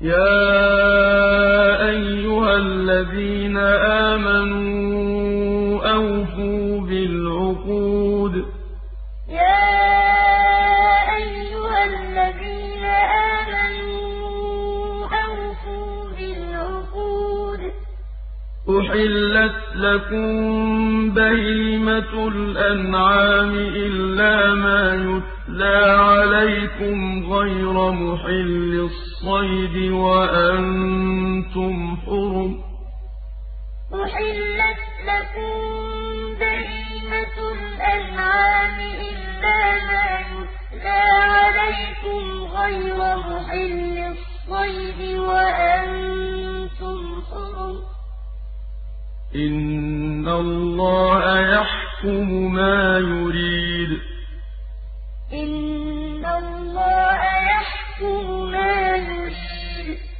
يَا أَيُّهَا الَّذِينَ آمَنُوا أُحِلَّتْ لَكُم بَهِيمَةُ الْأَنْعَامِ إِلَّا مَا يُتْلَىٰ عَلَيْكُمْ غَيْرَ مُحِلِّي الصَّيْدِ وَأَنتُمْ حُرُمٌ ۗ أُحِلَّتْ إِنَّ اللَّهَ يَحْكُمُ مَا يُرِيدُ